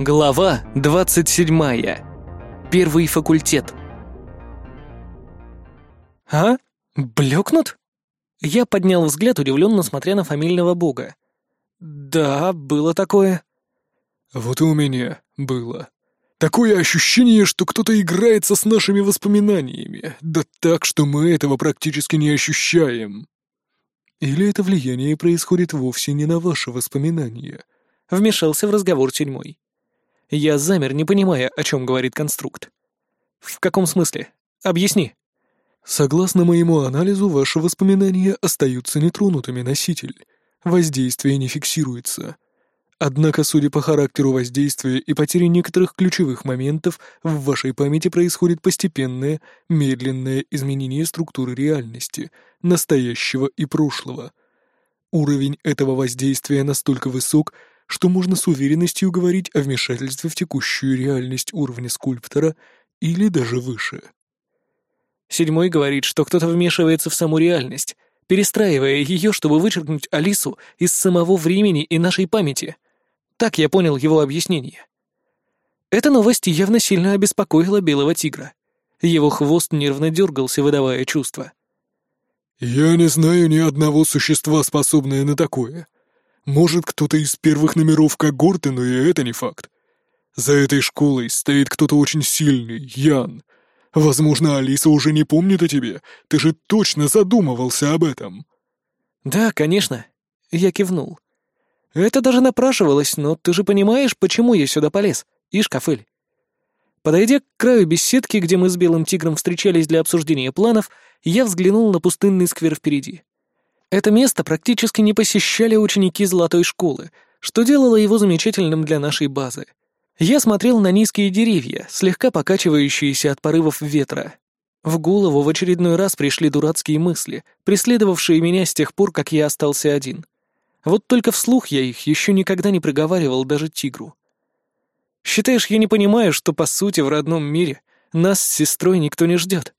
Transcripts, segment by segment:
Глава 27. Первый факультет. «А? Блекнут?» Я поднял взгляд, удивленно смотря на фамильного бога. «Да, было такое». «Вот и у меня было. Такое ощущение, что кто-то играется с нашими воспоминаниями, да так, что мы этого практически не ощущаем. Или это влияние происходит вовсе не на ваши воспоминания?» Вмешался в разговор тюрьмой. Я замер, не понимая, о чем говорит конструкт. «В каком смысле? Объясни». «Согласно моему анализу, ваши воспоминания остаются нетронутыми, носитель. Воздействие не фиксируется. Однако, судя по характеру воздействия и потере некоторых ключевых моментов, в вашей памяти происходит постепенное, медленное изменение структуры реальности, настоящего и прошлого. Уровень этого воздействия настолько высок, что можно с уверенностью говорить о вмешательстве в текущую реальность уровня скульптора или даже выше. Седьмой говорит, что кто-то вмешивается в саму реальность, перестраивая ее, чтобы вычеркнуть Алису из самого времени и нашей памяти. Так я понял его объяснение. Эта новость явно сильно обеспокоила белого тигра. Его хвост нервно дергался, выдавая чувства. «Я не знаю ни одного существа, способное на такое. Может, кто-то из первых номеров когорты, но и это не факт. За этой школой стоит кто-то очень сильный, Ян. Возможно, Алиса уже не помнит о тебе. Ты же точно задумывался об этом. Да, конечно. Я кивнул. Это даже напрашивалось, но ты же понимаешь, почему я сюда полез, Ишкафель. Подойдя к краю беседки, где мы с Белым Тигром встречались для обсуждения планов, я взглянул на пустынный сквер впереди. Это место практически не посещали ученики Золотой школы, что делало его замечательным для нашей базы. Я смотрел на низкие деревья, слегка покачивающиеся от порывов ветра. В голову в очередной раз пришли дурацкие мысли, преследовавшие меня с тех пор, как я остался один. Вот только вслух я их еще никогда не проговаривал даже тигру. Считаешь, я не понимаю, что, по сути, в родном мире нас с сестрой никто не ждет?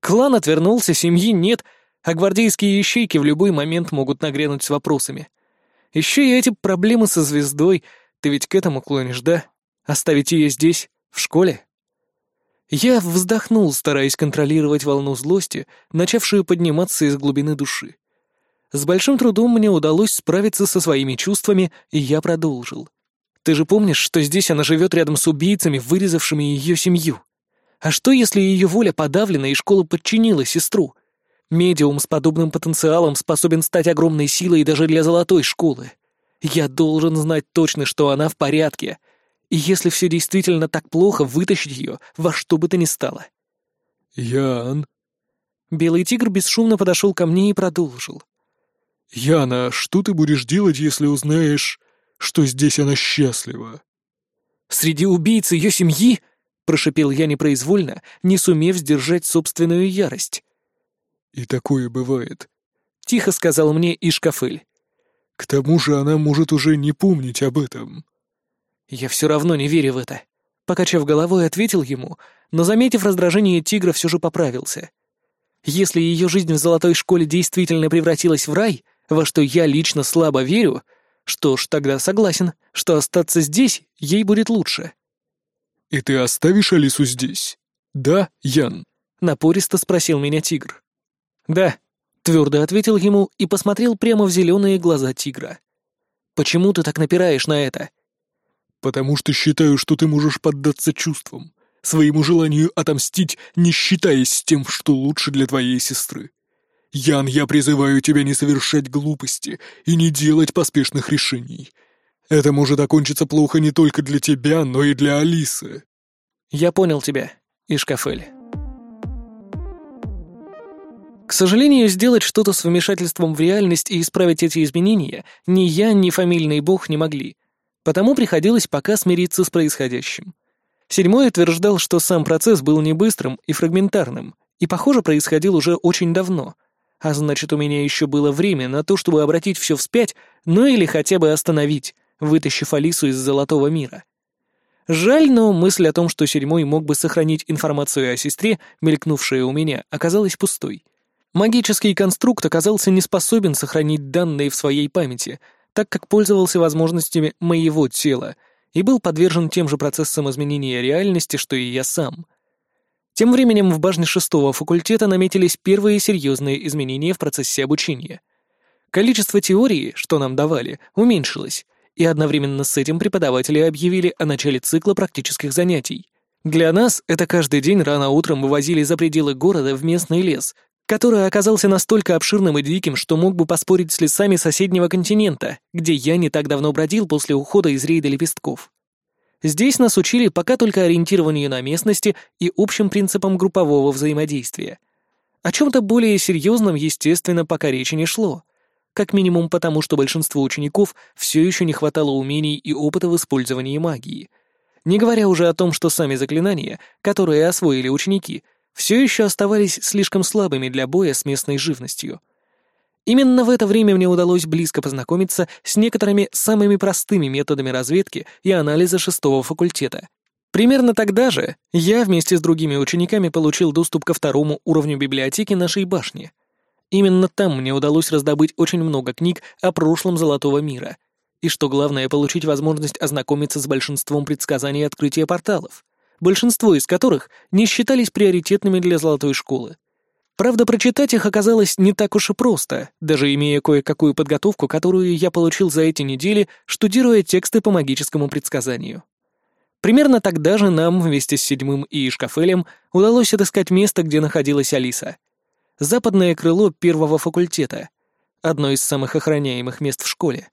Клан отвернулся, семьи нет — а гвардейские ищейки в любой момент могут нагрянуть с вопросами. Еще и эти проблемы со звездой, ты ведь к этому клонишь, да? Оставить ее здесь, в школе? Я вздохнул, стараясь контролировать волну злости, начавшую подниматься из глубины души. С большим трудом мне удалось справиться со своими чувствами, и я продолжил. Ты же помнишь, что здесь она живет рядом с убийцами, вырезавшими ее семью? А что, если ее воля подавлена и школа подчинила сестру? Медиум с подобным потенциалом способен стать огромной силой даже для золотой школы. Я должен знать точно, что она в порядке. И если все действительно так плохо, вытащить ее во что бы то ни стало. «Ян...» Белый тигр бесшумно подошел ко мне и продолжил. «Яна, что ты будешь делать, если узнаешь, что здесь она счастлива?» «Среди убийц ее семьи?» — прошипел я непроизвольно, не сумев сдержать собственную ярость. «И такое бывает», — тихо сказал мне Ишкафель. «К тому же она может уже не помнить об этом». «Я все равно не верю в это», — покачав головой, ответил ему, но, заметив раздражение тигра, все же поправился. «Если ее жизнь в золотой школе действительно превратилась в рай, во что я лично слабо верю, что ж, тогда согласен, что остаться здесь ей будет лучше». «И ты оставишь Алису здесь? Да, Ян?» — напористо спросил меня тигр. «Да», — твердо ответил ему и посмотрел прямо в зеленые глаза тигра. «Почему ты так напираешь на это?» «Потому что считаю, что ты можешь поддаться чувствам, своему желанию отомстить, не считаясь с тем, что лучше для твоей сестры. Ян, я призываю тебя не совершать глупости и не делать поспешных решений. Это может окончиться плохо не только для тебя, но и для Алисы». «Я понял тебя, Ишкафель». К сожалению, сделать что-то с вмешательством в реальность и исправить эти изменения ни я, ни фамильный бог не могли. Потому приходилось пока смириться с происходящим. Седьмой утверждал, что сам процесс был не быстрым и фрагментарным, и, похоже, происходил уже очень давно. А значит, у меня еще было время на то, чтобы обратить все вспять, ну или хотя бы остановить, вытащив Алису из Золотого мира. Жаль, но мысль о том, что седьмой мог бы сохранить информацию о сестре, мелькнувшая у меня, оказалась пустой. Магический конструкт оказался не способен сохранить данные в своей памяти, так как пользовался возможностями моего тела, и был подвержен тем же процессам изменения реальности, что и я сам. Тем временем в башне шестого факультета наметились первые серьезные изменения в процессе обучения. Количество теории, что нам давали, уменьшилось, и одновременно с этим преподаватели объявили о начале цикла практических занятий. Для нас это каждый день рано утром вывозили за пределы города в местный лес, который оказался настолько обширным и диким, что мог бы поспорить с лесами соседнего континента, где я не так давно бродил после ухода из рейда лепестков. Здесь нас учили пока только ориентированию на местности и общим принципам группового взаимодействия. О чем-то более серьезном, естественно, пока речи не шло. Как минимум потому, что большинству учеников все еще не хватало умений и опыта в использовании магии. Не говоря уже о том, что сами заклинания, которые освоили ученики, все еще оставались слишком слабыми для боя с местной живностью. Именно в это время мне удалось близко познакомиться с некоторыми самыми простыми методами разведки и анализа шестого факультета. Примерно тогда же я вместе с другими учениками получил доступ ко второму уровню библиотеки нашей башни. Именно там мне удалось раздобыть очень много книг о прошлом Золотого мира. И что главное, получить возможность ознакомиться с большинством предсказаний открытия порталов большинство из которых не считались приоритетными для золотой школы. Правда, прочитать их оказалось не так уж и просто, даже имея кое-какую подготовку, которую я получил за эти недели, штудируя тексты по магическому предсказанию. Примерно тогда же нам, вместе с Седьмым и Ишкафелем, удалось отыскать место, где находилась Алиса. Западное крыло первого факультета, одно из самых охраняемых мест в школе.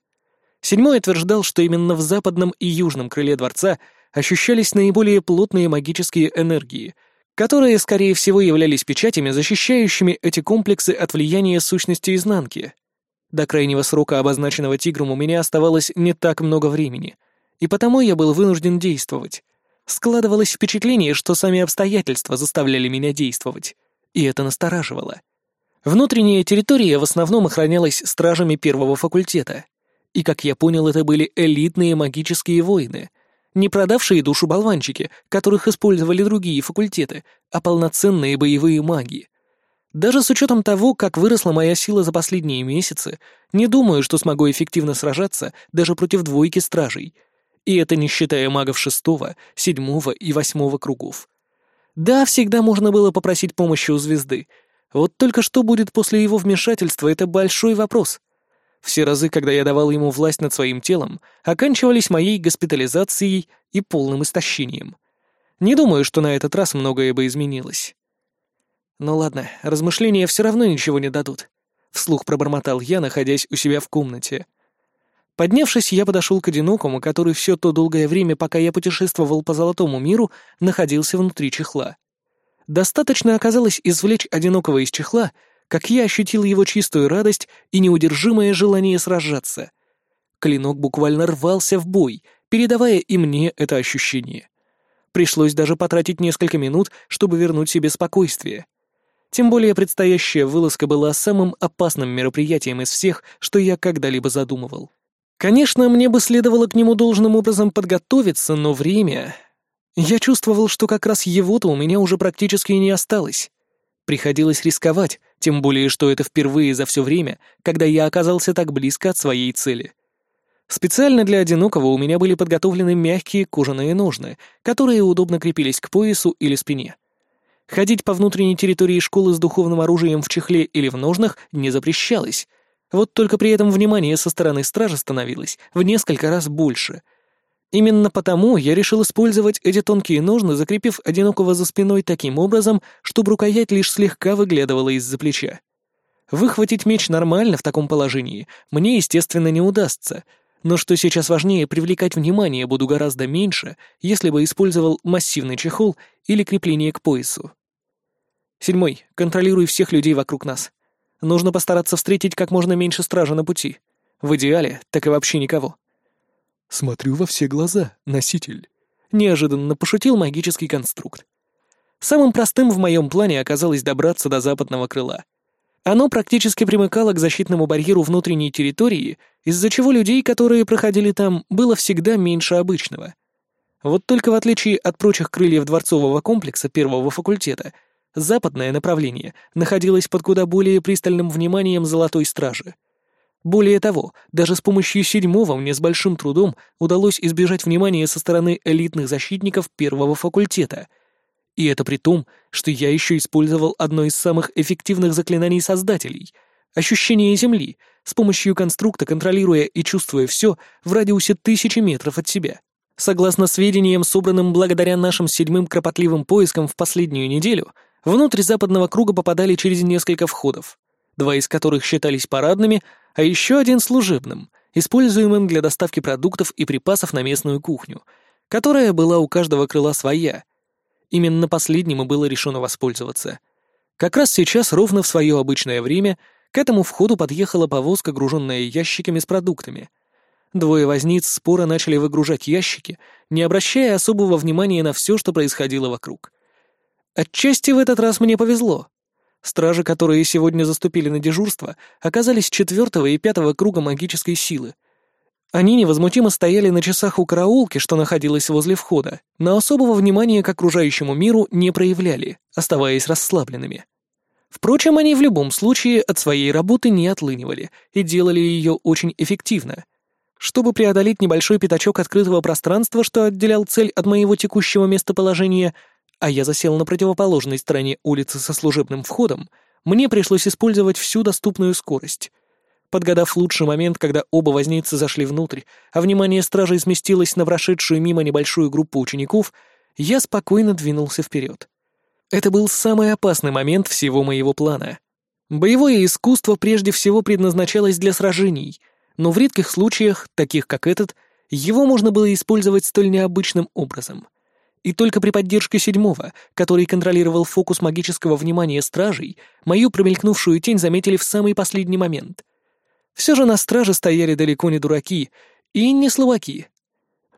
Седьмой утверждал, что именно в западном и южном крыле дворца ощущались наиболее плотные магические энергии, которые, скорее всего, являлись печатями, защищающими эти комплексы от влияния сущности изнанки. До крайнего срока, обозначенного тигром, у меня оставалось не так много времени, и потому я был вынужден действовать. Складывалось впечатление, что сами обстоятельства заставляли меня действовать, и это настораживало. Внутренняя территория в основном охранялась стражами первого факультета, и, как я понял, это были элитные магические воины — не продавшие душу болванчики, которых использовали другие факультеты, а полноценные боевые маги. Даже с учетом того, как выросла моя сила за последние месяцы, не думаю, что смогу эффективно сражаться даже против двойки стражей. И это не считая магов шестого, седьмого и восьмого кругов. Да, всегда можно было попросить помощи у звезды. Вот только что будет после его вмешательства, это большой вопрос. Все разы, когда я давал ему власть над своим телом, оканчивались моей госпитализацией и полным истощением. Не думаю, что на этот раз многое бы изменилось. Ну ладно, размышления все равно ничего не дадут. Вслух пробормотал я, находясь у себя в комнате. Поднявшись, я подошел к одинокому, который все то долгое время, пока я путешествовал по золотому миру, находился внутри чехла. Достаточно оказалось извлечь одинокого из чехла — как я ощутил его чистую радость и неудержимое желание сражаться. Клинок буквально рвался в бой, передавая и мне это ощущение. Пришлось даже потратить несколько минут, чтобы вернуть себе спокойствие. Тем более предстоящая вылазка была самым опасным мероприятием из всех, что я когда-либо задумывал. Конечно, мне бы следовало к нему должным образом подготовиться, но время... Я чувствовал, что как раз его-то у меня уже практически не осталось. Приходилось рисковать, тем более, что это впервые за все время, когда я оказался так близко от своей цели. Специально для одинокого у меня были подготовлены мягкие кожаные ножны, которые удобно крепились к поясу или спине. Ходить по внутренней территории школы с духовным оружием в чехле или в ножнах не запрещалось. Вот только при этом внимание со стороны стражи становилось в несколько раз больше — Именно потому я решил использовать эти тонкие ножны, закрепив одинокого за спиной таким образом, чтобы рукоять лишь слегка выглядывала из-за плеча. Выхватить меч нормально в таком положении мне, естественно, не удастся, но что сейчас важнее, привлекать внимание буду гораздо меньше, если бы использовал массивный чехол или крепление к поясу. Седьмой. Контролируй всех людей вокруг нас. Нужно постараться встретить как можно меньше стражи на пути. В идеале, так и вообще никого. «Смотрю во все глаза, носитель», — неожиданно пошутил магический конструкт. Самым простым в моем плане оказалось добраться до западного крыла. Оно практически примыкало к защитному барьеру внутренней территории, из-за чего людей, которые проходили там, было всегда меньше обычного. Вот только в отличие от прочих крыльев дворцового комплекса первого факультета, западное направление находилось под куда более пристальным вниманием Золотой Стражи. Более того, даже с помощью седьмого мне с большим трудом удалось избежать внимания со стороны элитных защитников первого факультета. И это при том, что я еще использовал одно из самых эффективных заклинаний Создателей — ощущение Земли, с помощью конструкта контролируя и чувствуя все в радиусе тысячи метров от себя. Согласно сведениям, собранным благодаря нашим седьмым кропотливым поискам в последнюю неделю, внутрь западного круга попадали через несколько входов, два из которых считались парадными, а еще один служебным, используемым для доставки продуктов и припасов на местную кухню, которая была у каждого крыла своя. Именно последним и было решено воспользоваться. Как раз сейчас, ровно в свое обычное время, к этому входу подъехала повозка, груженная ящиками с продуктами. Двое возниц споро начали выгружать ящики, не обращая особого внимания на все, что происходило вокруг. Отчасти в этот раз мне повезло. Стражи, которые сегодня заступили на дежурство, оказались четвертого и пятого круга магической силы. Они невозмутимо стояли на часах у караулки, что находилась возле входа, но особого внимания к окружающему миру не проявляли, оставаясь расслабленными. Впрочем, они в любом случае от своей работы не отлынивали и делали ее очень эффективно. Чтобы преодолеть небольшой пятачок открытого пространства, что отделял цель от моего текущего местоположения, а я засел на противоположной стороне улицы со служебным входом, мне пришлось использовать всю доступную скорость. Подгадав лучший момент, когда оба возницы зашли внутрь, а внимание стражей сместилось на прошедшую мимо небольшую группу учеников, я спокойно двинулся вперед. Это был самый опасный момент всего моего плана. Боевое искусство прежде всего предназначалось для сражений, но в редких случаях, таких как этот, его можно было использовать столь необычным образом — и только при поддержке седьмого, который контролировал фокус магического внимания стражей, мою промелькнувшую тень заметили в самый последний момент. Все же на страже стояли далеко не дураки и не словаки.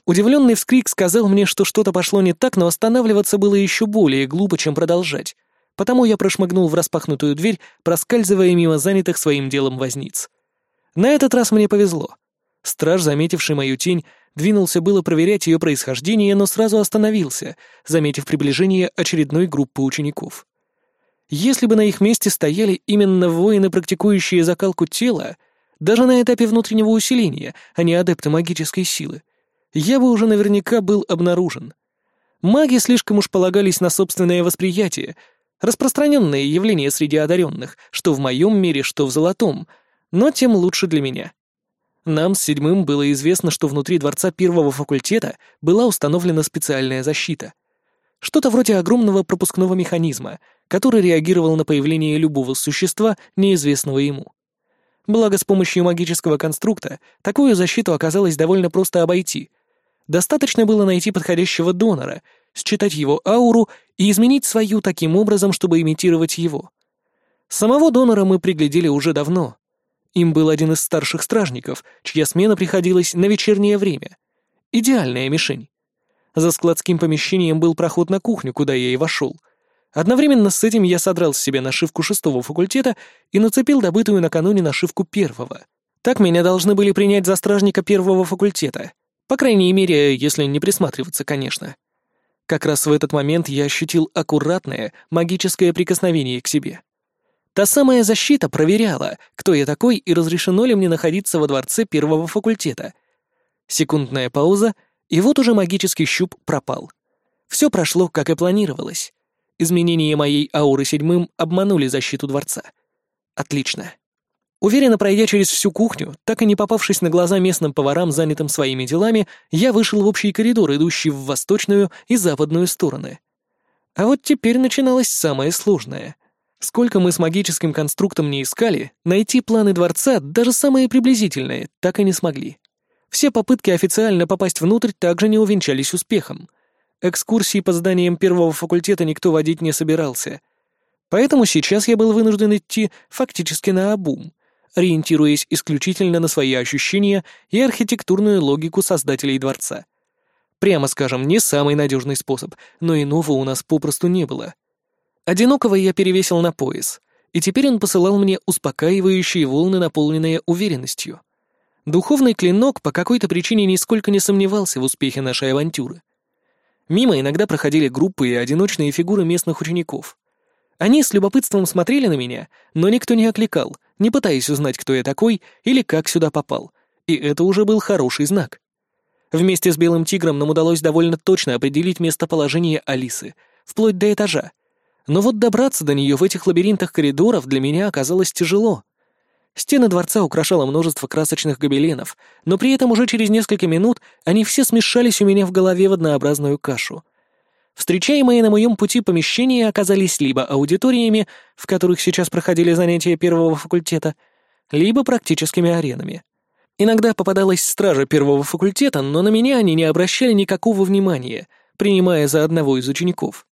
Удивленный вскрик сказал мне, что что-то пошло не так, но останавливаться было еще более глупо, чем продолжать. Потому я прошмыгнул в распахнутую дверь, проскальзывая мимо занятых своим делом возниц. На этот раз мне повезло. Страж, заметивший мою тень, Двинулся было проверять ее происхождение, но сразу остановился, заметив приближение очередной группы учеников. Если бы на их месте стояли именно воины, практикующие закалку тела, даже на этапе внутреннего усиления, а не адепты магической силы, я бы уже наверняка был обнаружен. Маги слишком уж полагались на собственное восприятие, распространенное явление среди одаренных, что в моем мире, что в золотом, но тем лучше для меня. Нам с седьмым было известно, что внутри дворца первого факультета была установлена специальная защита. Что-то вроде огромного пропускного механизма, который реагировал на появление любого существа, неизвестного ему. Благо, с помощью магического конструкта такую защиту оказалось довольно просто обойти. Достаточно было найти подходящего донора, считать его ауру и изменить свою таким образом, чтобы имитировать его. Самого донора мы приглядели уже давно, им был один из старших стражников, чья смена приходилась на вечернее время. Идеальная мишень. За складским помещением был проход на кухню, куда я и вошел. Одновременно с этим я содрал с себя нашивку шестого факультета и нацепил добытую накануне нашивку первого. Так меня должны были принять за стражника первого факультета. По крайней мере, если не присматриваться, конечно. Как раз в этот момент я ощутил аккуратное магическое прикосновение к себе. Та самая защита проверяла, кто я такой и разрешено ли мне находиться во дворце первого факультета. Секундная пауза, и вот уже магический щуп пропал. Все прошло, как и планировалось. Изменения моей ауры седьмым обманули защиту дворца. Отлично. Уверенно пройдя через всю кухню, так и не попавшись на глаза местным поварам, занятым своими делами, я вышел в общий коридор, идущий в восточную и западную стороны. А вот теперь начиналось самое сложное — Сколько мы с магическим конструктом не искали, найти планы дворца, даже самые приблизительные, так и не смогли. Все попытки официально попасть внутрь также не увенчались успехом. Экскурсии по зданиям первого факультета никто водить не собирался. Поэтому сейчас я был вынужден идти фактически на обум, ориентируясь исключительно на свои ощущения и архитектурную логику создателей дворца. Прямо скажем, не самый надежный способ, но иного у нас попросту не было. Одинокого я перевесил на пояс, и теперь он посылал мне успокаивающие волны, наполненные уверенностью. Духовный клинок по какой-то причине нисколько не сомневался в успехе нашей авантюры. Мимо иногда проходили группы и одиночные фигуры местных учеников. Они с любопытством смотрели на меня, но никто не окликал, не пытаясь узнать, кто я такой или как сюда попал. И это уже был хороший знак. Вместе с Белым Тигром нам удалось довольно точно определить местоположение Алисы, вплоть до этажа. Но вот добраться до нее в этих лабиринтах коридоров для меня оказалось тяжело. Стены дворца украшало множество красочных гобеленов, но при этом уже через несколько минут они все смешались у меня в голове в однообразную кашу. Встречаемые на моем пути помещения оказались либо аудиториями, в которых сейчас проходили занятия первого факультета, либо практическими аренами. Иногда попадалась стража первого факультета, но на меня они не обращали никакого внимания, принимая за одного из учеников.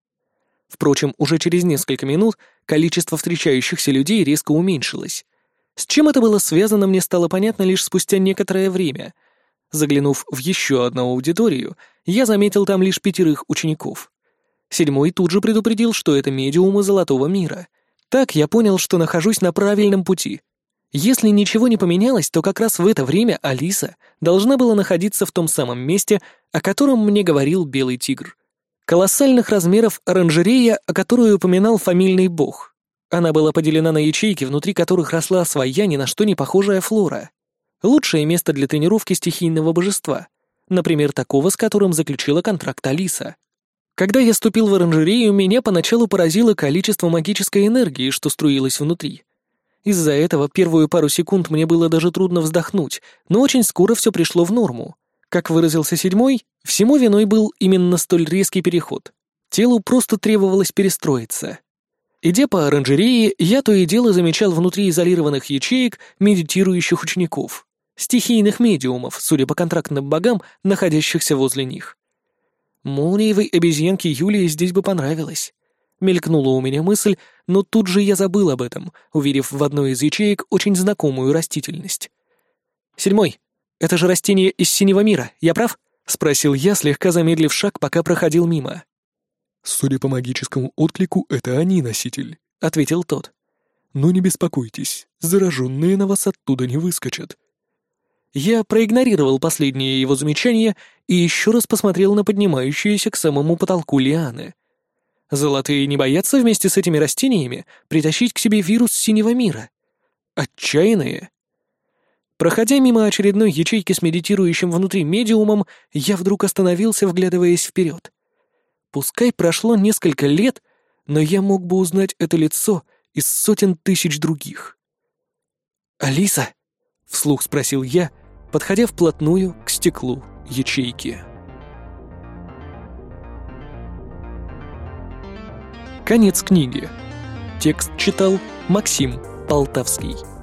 Впрочем, уже через несколько минут количество встречающихся людей резко уменьшилось. С чем это было связано, мне стало понятно лишь спустя некоторое время. Заглянув в еще одну аудиторию, я заметил там лишь пятерых учеников. Седьмой тут же предупредил, что это медиумы Золотого мира. Так я понял, что нахожусь на правильном пути. Если ничего не поменялось, то как раз в это время Алиса должна была находиться в том самом месте, о котором мне говорил Белый Тигр. Колоссальных размеров оранжерея, о которой упоминал фамильный бог. Она была поделена на ячейки, внутри которых росла своя ни на что не похожая флора. Лучшее место для тренировки стихийного божества. Например, такого, с которым заключила контракт Алиса. Когда я ступил в оранжерею, меня поначалу поразило количество магической энергии, что струилось внутри. Из-за этого первую пару секунд мне было даже трудно вздохнуть, но очень скоро все пришло в норму. Как выразился седьмой, всему виной был именно столь резкий переход. Телу просто требовалось перестроиться. Идя по оранжерее, я то и дело замечал внутри изолированных ячеек медитирующих учеников, стихийных медиумов, судя по контрактным богам, находящихся возле них. Молниевой обезьянке Юлии здесь бы понравилось. Мелькнула у меня мысль, но тут же я забыл об этом, увидев в одной из ячеек очень знакомую растительность. «Седьмой. Это же растение из синего мира, я прав?» — спросил я, слегка замедлив шаг, пока проходил мимо. «Судя по магическому отклику, это они носитель», — ответил тот. «Но не беспокойтесь, зараженные на вас оттуда не выскочат». Я проигнорировал последнее его замечание и еще раз посмотрел на поднимающиеся к самому потолку лианы. Золотые не боятся вместе с этими растениями притащить к себе вирус синего мира. Отчаянные. Проходя мимо очередной ячейки с медитирующим внутри медиумом, я вдруг остановился, вглядываясь вперед. Пускай прошло несколько лет, но я мог бы узнать это лицо из сотен тысяч других. «Алиса?» — вслух спросил я, подходя вплотную к стеклу ячейки. Конец книги. Текст читал Максим Полтавский.